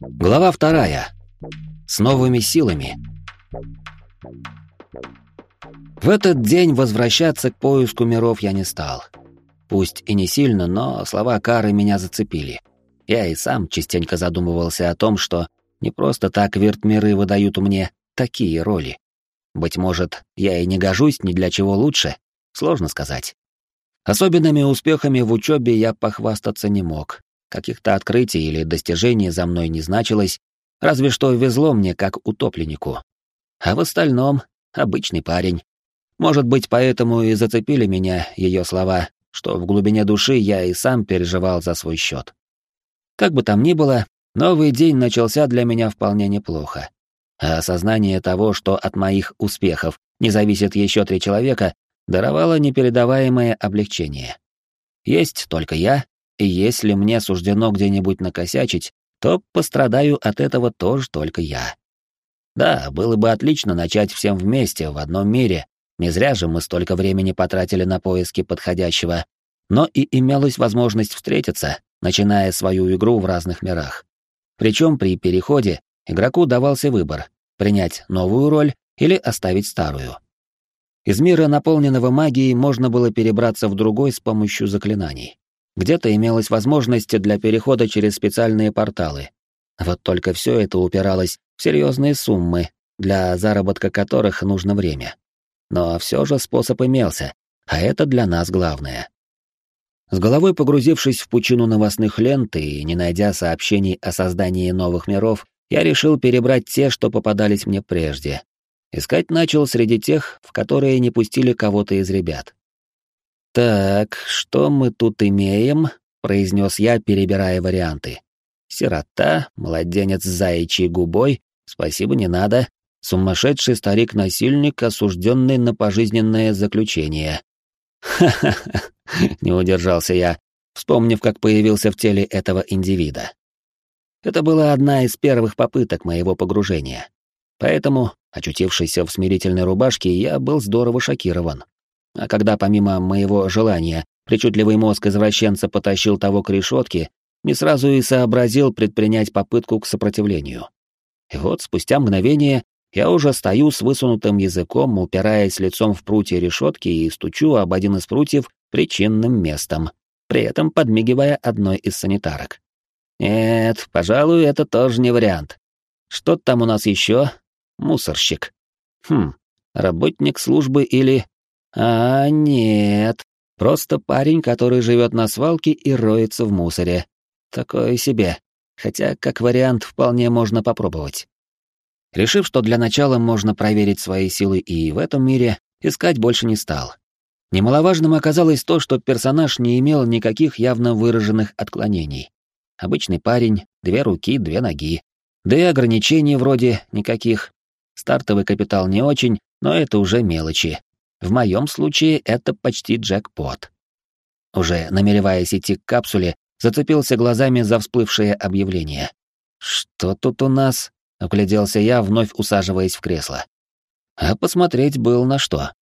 Глава вторая. С новыми силами. В этот день возвращаться к поиску миров я не стал. Пусть и не сильно, но слова Кары меня зацепили. Я и сам частенько задумывался о том, что не просто так виртмиры выдают мне такие роли. Быть может, я и не гожусь ни для чего лучше, сложно сказать. Особенными успехами в учебе я похвастаться не мог. Каких-то открытий или достижений за мной не значилось, разве что везло мне как утопленнику. А в остальном — обычный парень. Может быть, поэтому и зацепили меня ее слова, что в глубине души я и сам переживал за свой счет. Как бы там ни было, новый день начался для меня вполне неплохо. А осознание того, что от моих успехов не зависит еще три человека, даровало непередаваемое облегчение. Есть только я, и если мне суждено где-нибудь накосячить, то пострадаю от этого тоже только я. Да, было бы отлично начать всем вместе, в одном мире, не зря же мы столько времени потратили на поиски подходящего, но и имелась возможность встретиться, начиная свою игру в разных мирах. Причем при переходе игроку давался выбор — принять новую роль или оставить старую. Из мира, наполненного магией, можно было перебраться в другой с помощью заклинаний. Где-то имелась возможность для перехода через специальные порталы. Вот только все это упиралось в серьезные суммы, для заработка которых нужно время. Но все же способ имелся, а это для нас главное. С головой погрузившись в пучину новостных лент и не найдя сообщений о создании новых миров, я решил перебрать те, что попадались мне прежде, Искать начал среди тех, в которые не пустили кого-то из ребят. «Так, что мы тут имеем?» — произнес я, перебирая варианты. «Сирота, младенец с заячьей губой, спасибо, не надо, сумасшедший старик-насильник, осужденный на пожизненное заключение». «Ха-ха-ха!» — не удержался я, вспомнив, как появился в теле этого индивида. Это была одна из первых попыток моего погружения. Поэтому, очутившийся в смирительной рубашке, я был здорово шокирован. А когда помимо моего желания причудливый мозг извращенца потащил того к решетке, не сразу и сообразил предпринять попытку к сопротивлению. И вот спустя мгновение я уже стою с высунутым языком, упираясь лицом в прутья решетки и стучу об один из прутьев причинным местом, при этом подмигивая одной из санитарок. Нет, пожалуй, это тоже не вариант. Что там у нас еще? Мусорщик. Хм, работник службы или... А, нет. Просто парень, который живет на свалке и роется в мусоре. Такое себе. Хотя, как вариант, вполне можно попробовать. Решив, что для начала можно проверить свои силы и в этом мире, искать больше не стал. Немаловажным оказалось то, что персонаж не имел никаких явно выраженных отклонений. Обычный парень, две руки, две ноги. Да и ограничений вроде никаких. Стартовый капитал не очень, но это уже мелочи. В моем случае это почти джекпот. Уже намереваясь идти к капсуле, зацепился глазами за всплывшее объявление. «Что тут у нас?» — огляделся я, вновь усаживаясь в кресло. А посмотреть был на что.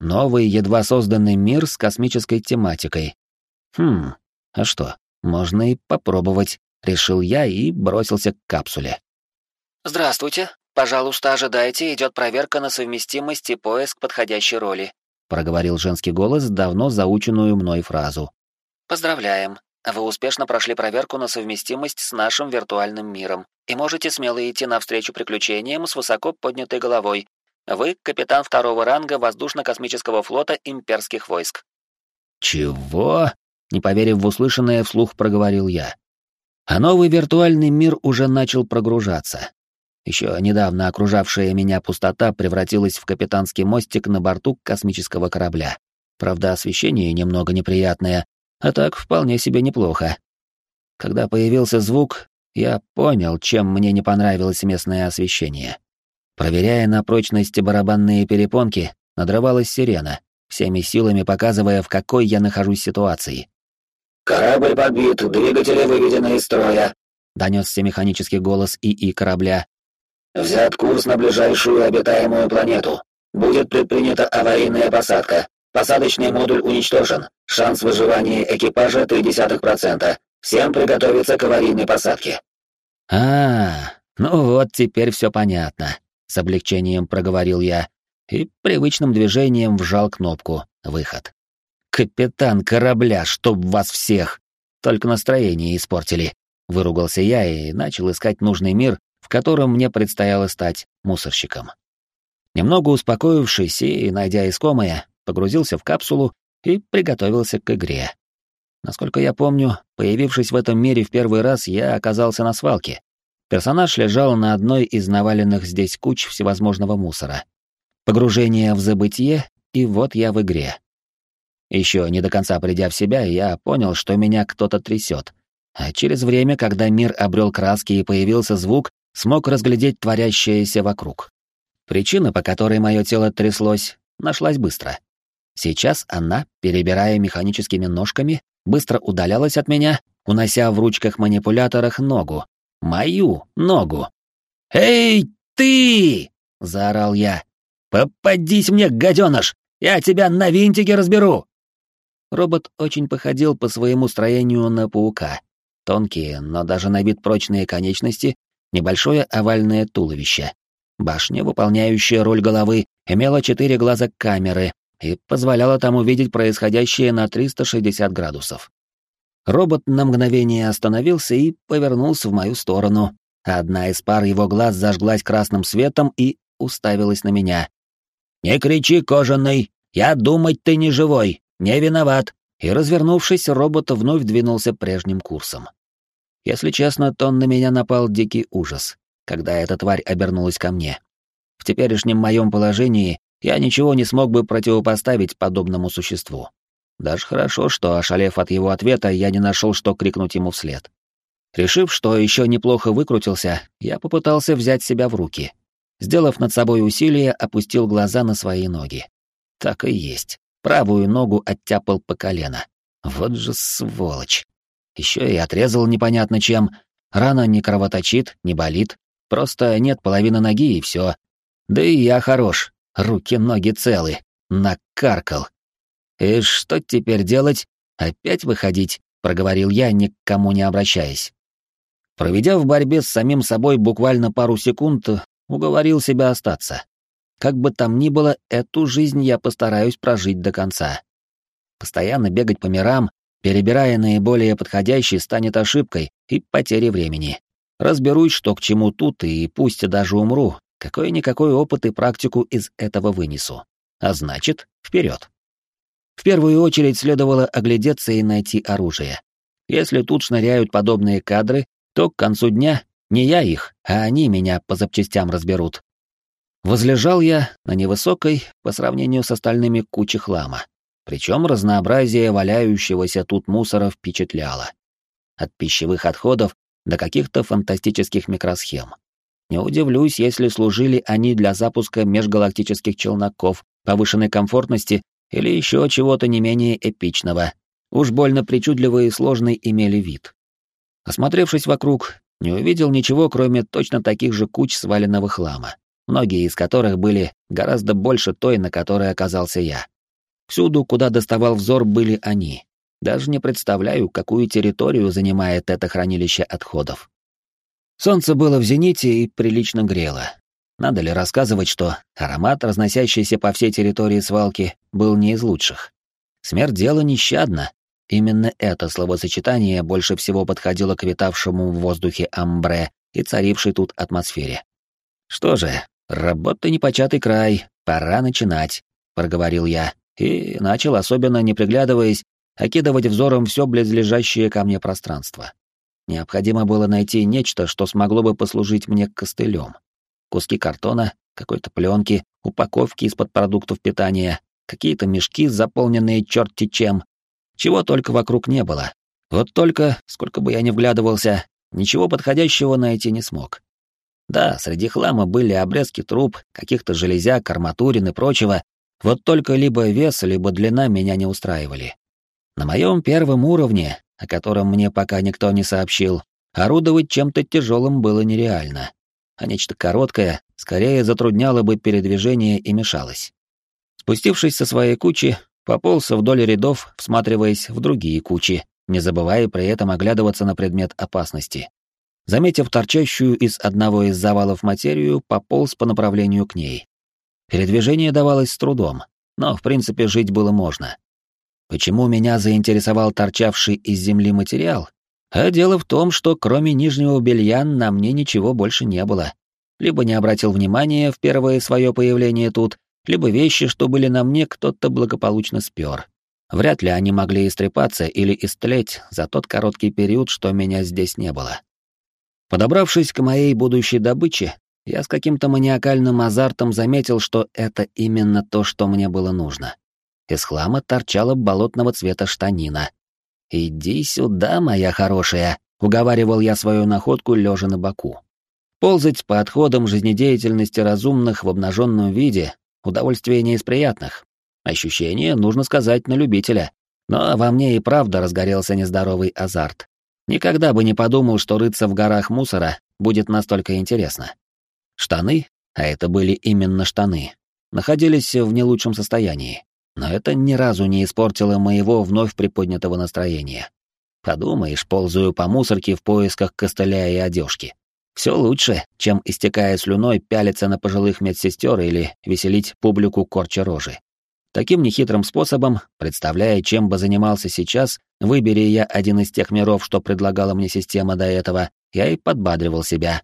Новый, едва созданный мир с космической тематикой. Хм, а что, можно и попробовать, решил я и бросился к капсуле. «Здравствуйте, «Пожалуйста, ожидайте, идет проверка на совместимость и поиск подходящей роли», проговорил женский голос давно заученную мной фразу. «Поздравляем. Вы успешно прошли проверку на совместимость с нашим виртуальным миром и можете смело идти навстречу приключениям с высоко поднятой головой. Вы капитан второго ранга воздушно-космического флота имперских войск». «Чего?» — не поверив в услышанное, вслух проговорил я. А новый виртуальный мир уже начал прогружаться, еще недавно окружавшая меня пустота превратилась в капитанский мостик на борту космического корабля. Правда, освещение немного неприятное, а так вполне себе неплохо. Когда появился звук, я понял, чем мне не понравилось местное освещение. Проверяя на прочность барабанные перепонки, надрывалась сирена, всеми силами показывая, в какой я нахожусь ситуации. «Корабль подбит, двигатели выведены из строя», — донесся механический голос ИИ корабля, Взят курс на ближайшую обитаемую планету. Будет предпринята аварийная посадка. Посадочный модуль уничтожен. Шанс выживания экипажа 0,3%. Всем приготовиться к аварийной посадке». А, ну вот теперь все понятно, с облегчением проговорил я и привычным движением вжал кнопку «Выход». «Капитан корабля, чтоб вас всех!» Только настроение испортили. Выругался я и начал искать нужный мир, в котором мне предстояло стать мусорщиком. Немного успокоившись и, найдя искомое, погрузился в капсулу и приготовился к игре. Насколько я помню, появившись в этом мире в первый раз, я оказался на свалке. Персонаж лежал на одной из наваленных здесь куч всевозможного мусора. Погружение в забытие, и вот я в игре. Еще не до конца придя в себя, я понял, что меня кто-то трясет. А через время, когда мир обрел краски и появился звук, смог разглядеть творящееся вокруг. Причина, по которой мое тело тряслось, нашлась быстро. Сейчас она, перебирая механическими ножками, быстро удалялась от меня, унося в ручках-манипуляторах ногу. Мою ногу. «Эй, ты!» — заорал я. «Попадись мне, гаденыш! Я тебя на винтике разберу!» Робот очень походил по своему строению на паука. Тонкие, но даже на вид прочные конечности, небольшое овальное туловище. Башня, выполняющая роль головы, имела четыре глаза камеры и позволяла там увидеть происходящее на 360 градусов. Робот на мгновение остановился и повернулся в мою сторону. Одна из пар его глаз зажглась красным светом и уставилась на меня. «Не кричи, кожаный! Я думать ты не живой! Не виноват!» И, развернувшись, робот вновь двинулся прежним курсом. Если честно, то на меня напал дикий ужас, когда эта тварь обернулась ко мне. В теперешнем моем положении я ничего не смог бы противопоставить подобному существу. Даже хорошо, что, ошалев от его ответа, я не нашел, что крикнуть ему вслед. Решив, что еще неплохо выкрутился, я попытался взять себя в руки. Сделав над собой усилие, опустил глаза на свои ноги. Так и есть. Правую ногу оттяпал по колено. Вот же сволочь. Еще и отрезал непонятно чем. Рана не кровоточит, не болит. Просто нет половины ноги и все. Да и я хорош. Руки-ноги целы. Накаркал. «И что теперь делать? Опять выходить?» — проговорил я, ни к кому не обращаясь. Проведя в борьбе с самим собой буквально пару секунд, уговорил себя остаться. Как бы там ни было, эту жизнь я постараюсь прожить до конца. Постоянно бегать по мирам, перебирая наиболее подходящий, станет ошибкой и потерей времени. Разберусь, что к чему тут, и пусть даже умру, какой-никакой опыт и практику из этого вынесу. А значит, вперед. В первую очередь следовало оглядеться и найти оружие. Если тут шныряют подобные кадры, то к концу дня не я их, а они меня по запчастям разберут. Возлежал я на невысокой, по сравнению с остальными, куче хлама. Причем разнообразие валяющегося тут мусора впечатляло. От пищевых отходов до каких-то фантастических микросхем. Не удивлюсь, если служили они для запуска межгалактических челноков повышенной комфортности или еще чего-то не менее эпичного. Уж больно причудливый и сложный имели вид. Осмотревшись вокруг, не увидел ничего, кроме точно таких же куч сваленного хлама, многие из которых были гораздо больше той, на которой оказался я. Всюду, куда доставал взор, были они. Даже не представляю, какую территорию занимает это хранилище отходов. Солнце было в зените и прилично грело, надо ли рассказывать, что аромат, разносящийся по всей территории свалки, был не из лучших? Смерть дела нещадна. Именно это словосочетание больше всего подходило к витавшему в воздухе амбре и царившей тут атмосфере. «Что же, работа непочатый край, пора начинать», — проговорил я, и начал, особенно не приглядываясь, окидывать взором все близлежащее ко мне пространство. Необходимо было найти нечто, что смогло бы послужить мне костылем куски картона, какой-то пленки, упаковки из-под продуктов питания, какие-то мешки, заполненные черти чем. Чего только вокруг не было. Вот только, сколько бы я ни вглядывался, ничего подходящего найти не смог. Да, среди хлама были обрезки труб, каких-то железяк, арматурин и прочего, вот только либо вес, либо длина меня не устраивали. На моем первом уровне, о котором мне пока никто не сообщил, орудовать чем-то тяжелым было нереально а нечто короткое скорее затрудняло бы передвижение и мешалось. Спустившись со своей кучи, пополз вдоль рядов, всматриваясь в другие кучи, не забывая при этом оглядываться на предмет опасности. Заметив торчащую из одного из завалов материю, пополз по направлению к ней. Передвижение давалось с трудом, но, в принципе, жить было можно. Почему меня заинтересовал торчавший из земли материал? А дело в том, что кроме нижнего белья на мне ничего больше не было. Либо не обратил внимания в первое свое появление тут, либо вещи, что были на мне, кто-то благополучно спер. Вряд ли они могли истрепаться или истлеть за тот короткий период, что меня здесь не было. Подобравшись к моей будущей добыче, я с каким-то маниакальным азартом заметил, что это именно то, что мне было нужно. Из хлама торчала болотного цвета штанина. «Иди сюда, моя хорошая», — уговаривал я свою находку, лежа на боку. Ползать по отходам жизнедеятельности разумных в обнаженном виде — удовольствие не из приятных. Ощущение, нужно сказать, на любителя. Но во мне и правда разгорелся нездоровый азарт. Никогда бы не подумал, что рыться в горах мусора будет настолько интересно. Штаны, а это были именно штаны, находились в не лучшем состоянии. Но это ни разу не испортило моего вновь приподнятого настроения. Подумаешь, ползаю по мусорке в поисках костыля и одежки. Все лучше, чем, истекая слюной, пялиться на пожилых медсестер или веселить публику корча рожи. Таким нехитрым способом, представляя, чем бы занимался сейчас, выбери я один из тех миров, что предлагала мне система до этого, я и подбадривал себя.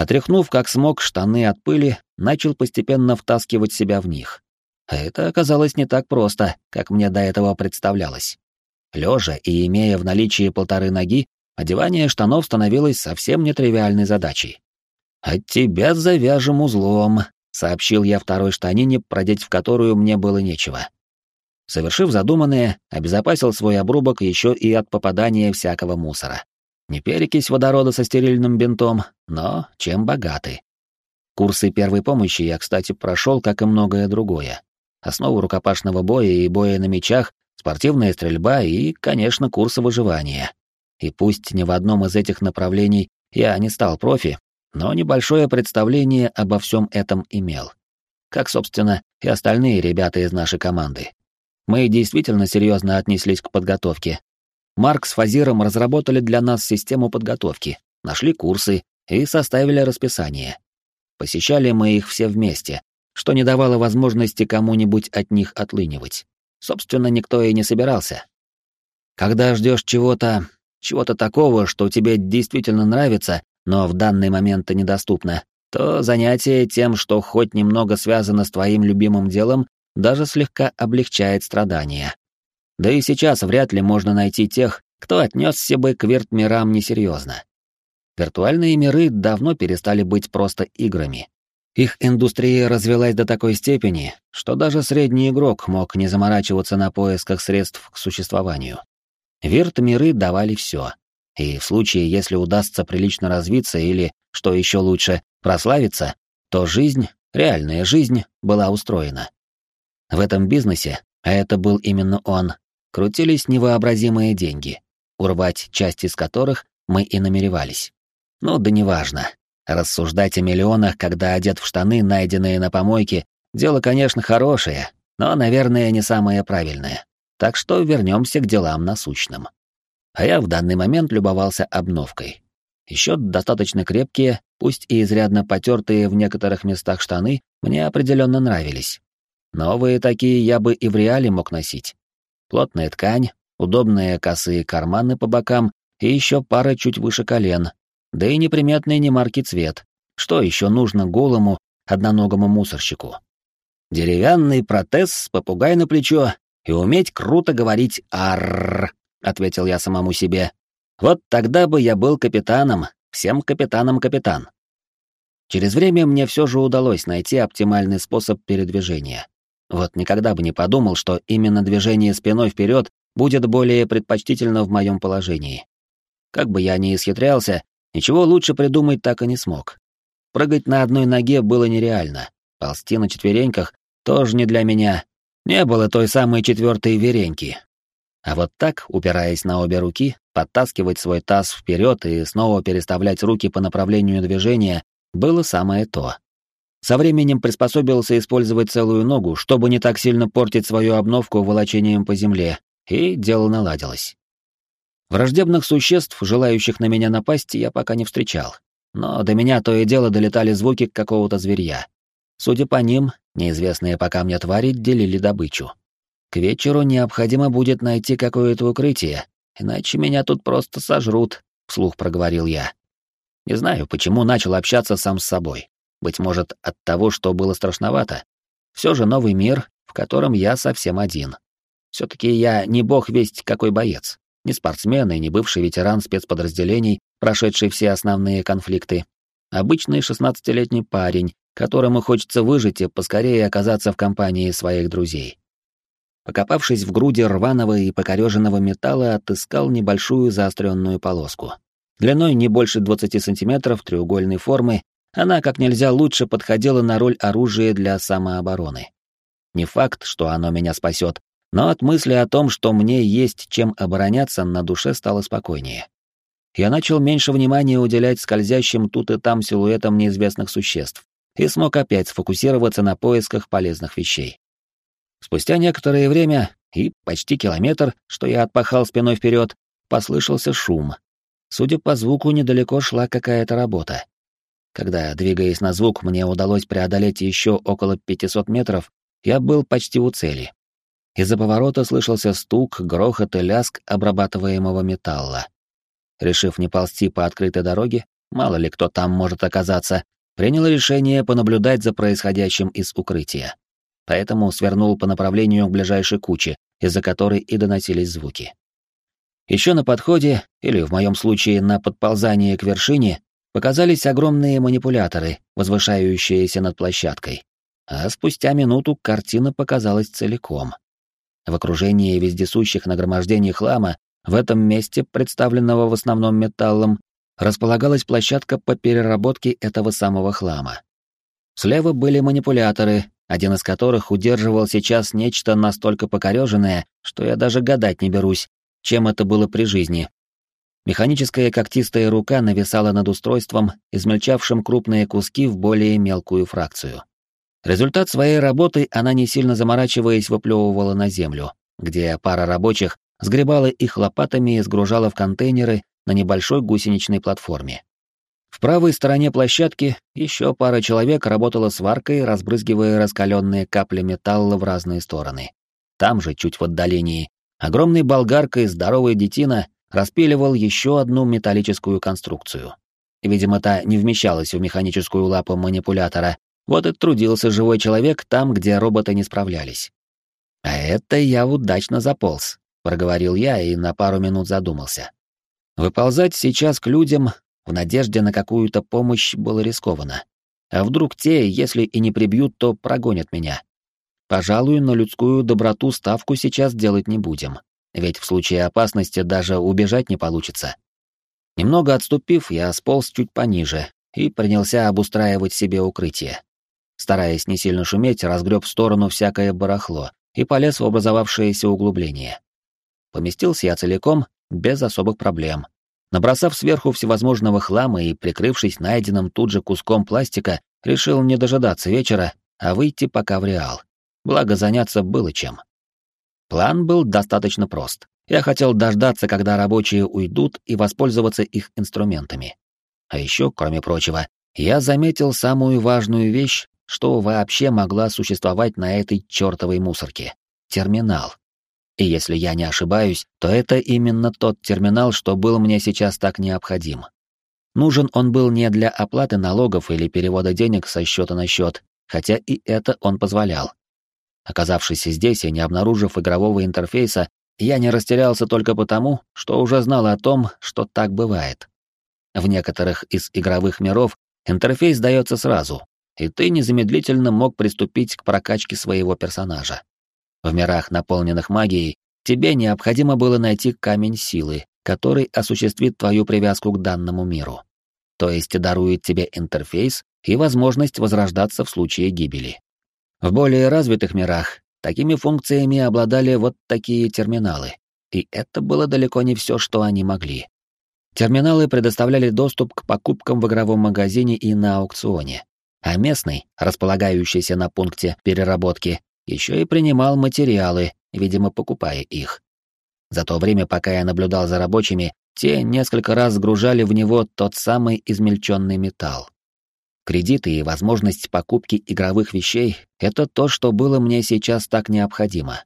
Отряхнув как смог штаны от пыли, начал постепенно втаскивать себя в них. А это оказалось не так просто, как мне до этого представлялось. Лежа и имея в наличии полторы ноги, одевание штанов становилось совсем нетривиальной задачей. «От тебя завяжем узлом», — сообщил я второй штанине, продеть в которую мне было нечего. Совершив задуманное, обезопасил свой обрубок еще и от попадания всякого мусора. Не перекись водорода со стерильным бинтом, но чем богаты. Курсы первой помощи я, кстати, прошел, как и многое другое основу рукопашного боя и боя на мечах, спортивная стрельба и, конечно, курсы выживания. И пусть ни в одном из этих направлений я не стал профи, но небольшое представление обо всем этом имел. Как, собственно, и остальные ребята из нашей команды. Мы действительно серьезно отнеслись к подготовке. Марк с Фазиром разработали для нас систему подготовки, нашли курсы и составили расписание. Посещали мы их все вместе, что не давало возможности кому-нибудь от них отлынивать. Собственно, никто и не собирался. Когда ждешь чего-то, чего-то такого, что тебе действительно нравится, но в данный момент недоступно, то занятие тем, что хоть немного связано с твоим любимым делом, даже слегка облегчает страдания. Да и сейчас вряд ли можно найти тех, кто отнесся бы к виртмирам несерьезно. Виртуальные миры давно перестали быть просто играми. Их индустрия развелась до такой степени, что даже средний игрок мог не заморачиваться на поисках средств к существованию. Вирт-миры давали все. И в случае, если удастся прилично развиться или, что еще лучше, прославиться, то жизнь, реальная жизнь, была устроена. В этом бизнесе, а это был именно он, крутились невообразимые деньги, урвать часть из которых мы и намеревались. Ну да неважно, Рассуждать о миллионах, когда одет в штаны, найденные на помойке, дело, конечно, хорошее, но, наверное, не самое правильное. Так что вернемся к делам насущным. А я в данный момент любовался обновкой. Еще достаточно крепкие, пусть и изрядно потертые в некоторых местах штаны, мне определенно нравились. Новые такие я бы и в реале мог носить. Плотная ткань, удобные косые карманы по бокам и еще пара чуть выше колен, да и неприметный немаркий цвет. Что еще нужно голому, одноногому мусорщику? Деревянный протез, попугай на плечо и уметь круто говорить «арррр», — ответил я самому себе. Вот тогда бы я был капитаном, всем капитаном капитан. Через время мне все же удалось найти оптимальный способ передвижения. Вот никогда бы не подумал, что именно движение спиной вперед будет более предпочтительно в моем положении. Как бы я ни исхитрялся, Ничего лучше придумать так и не смог. Прыгать на одной ноге было нереально. Ползти на четвереньках тоже не для меня. Не было той самой четвертой вереньки. А вот так, упираясь на обе руки, подтаскивать свой таз вперед и снова переставлять руки по направлению движения было самое то. Со временем приспособился использовать целую ногу, чтобы не так сильно портить свою обновку волочением по земле, и дело наладилось. Враждебных существ, желающих на меня напасть, я пока не встречал. Но до меня то и дело долетали звуки какого-то зверья. Судя по ним, неизвестные пока мне твари делили добычу. К вечеру необходимо будет найти какое-то укрытие, иначе меня тут просто сожрут, вслух проговорил я. Не знаю, почему начал общаться сам с собой. Быть может, от того, что было страшновато. Все же новый мир, в котором я совсем один. Все-таки я не бог весть какой боец, не спортсмен и не бывший ветеран спецподразделений, прошедший все основные конфликты. Обычный шестнадцатилетний парень, которому хочется выжить и поскорее оказаться в компании своих друзей. Покопавшись в груди рваного и покореженного металла, отыскал небольшую заостренную полоску. Длиной не больше 20 сантиметров, треугольной формы, она как нельзя лучше подходила на роль оружия для самообороны. Не факт, что оно меня спасет, но от мысли о том, что мне есть чем обороняться, на душе стало спокойнее. Я начал меньше внимания уделять скользящим тут и там силуэтам неизвестных существ и смог опять сфокусироваться на поисках полезных вещей. Спустя некоторое время и почти километр, что я отпахал спиной вперед, послышался шум. Судя по звуку, недалеко шла какая-то работа. Когда, двигаясь на звук, мне удалось преодолеть еще около 500 метров, я был почти у цели. Из-за поворота слышался стук, грохот и лязг обрабатываемого металла. Решив не ползти по открытой дороге, мало ли кто там может оказаться, принял решение понаблюдать за происходящим из укрытия. Поэтому свернул по направлению к ближайшей куче, из-за которой и доносились звуки. Еще на подходе, или в моем случае на подползании к вершине, показались огромные манипуляторы, возвышающиеся над площадкой. А спустя минуту картина показалась целиком. В окружении вездесущих нагромождений хлама, в этом месте, представленного в основном металлом, располагалась площадка по переработке этого самого хлама. Слева были манипуляторы, один из которых удерживал сейчас нечто настолько покореженное, что я даже гадать не берусь, чем это было при жизни. Механическая когтистая рука нависала над устройством, измельчавшим крупные куски в более мелкую фракцию. Результат своей работы она не сильно заморачиваясь выплевывала на землю, где пара рабочих сгребала их лопатами и сгружала в контейнеры на небольшой гусеничной платформе. В правой стороне площадки еще пара человек работала сваркой, разбрызгивая раскаленные капли металла в разные стороны. Там же, чуть в отдалении, огромной болгаркой здоровая детина распиливал еще одну металлическую конструкцию. Видимо, та не вмещалась в механическую лапу манипулятора, вот и трудился живой человек там, где роботы не справлялись. «А это я удачно заполз», — проговорил я и на пару минут задумался. Выползать сейчас к людям в надежде на какую-то помощь было рискованно. А вдруг те, если и не прибьют, то прогонят меня? Пожалуй, на людскую доброту ставку сейчас делать не будем, ведь в случае опасности даже убежать не получится. Немного отступив, я сполз чуть пониже и принялся обустраивать себе укрытие. Стараясь не сильно шуметь, разгреб в сторону всякое барахло и полез в образовавшееся углубление. Поместился я целиком, без особых проблем. Набросав сверху всевозможного хлама и прикрывшись найденным тут же куском пластика, решил не дожидаться вечера, а выйти пока в реал. Благо заняться было чем. План был достаточно прост. Я хотел дождаться, когда рабочие уйдут, и воспользоваться их инструментами. А еще, кроме прочего, я заметил самую важную вещь, что вообще могла существовать на этой чертовой мусорке. Терминал. И если я не ошибаюсь, то это именно тот терминал, что был мне сейчас так необходим. Нужен он был не для оплаты налогов или перевода денег со счета на счет, хотя и это он позволял. Оказавшись здесь и не обнаружив игрового интерфейса, я не растерялся только потому, что уже знал о том, что так бывает. В некоторых из игровых миров интерфейс дается сразу, и ты незамедлительно мог приступить к прокачке своего персонажа. В мирах, наполненных магией, тебе необходимо было найти камень силы, который осуществит твою привязку к данному миру. То есть дарует тебе интерфейс и возможность возрождаться в случае гибели. В более развитых мирах такими функциями обладали вот такие терминалы, и это было далеко не все, что они могли. Терминалы предоставляли доступ к покупкам в игровом магазине и на аукционе а местный, располагающийся на пункте переработки, еще и принимал материалы, видимо, покупая их. За то время, пока я наблюдал за рабочими, те несколько раз сгружали в него тот самый измельченный металл. Кредиты и возможность покупки игровых вещей — это то, что было мне сейчас так необходимо.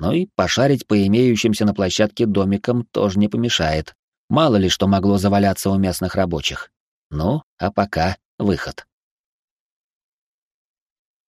Ну и пошарить по имеющимся на площадке домикам тоже не помешает. Мало ли что могло заваляться у местных рабочих. Ну, а пока выход.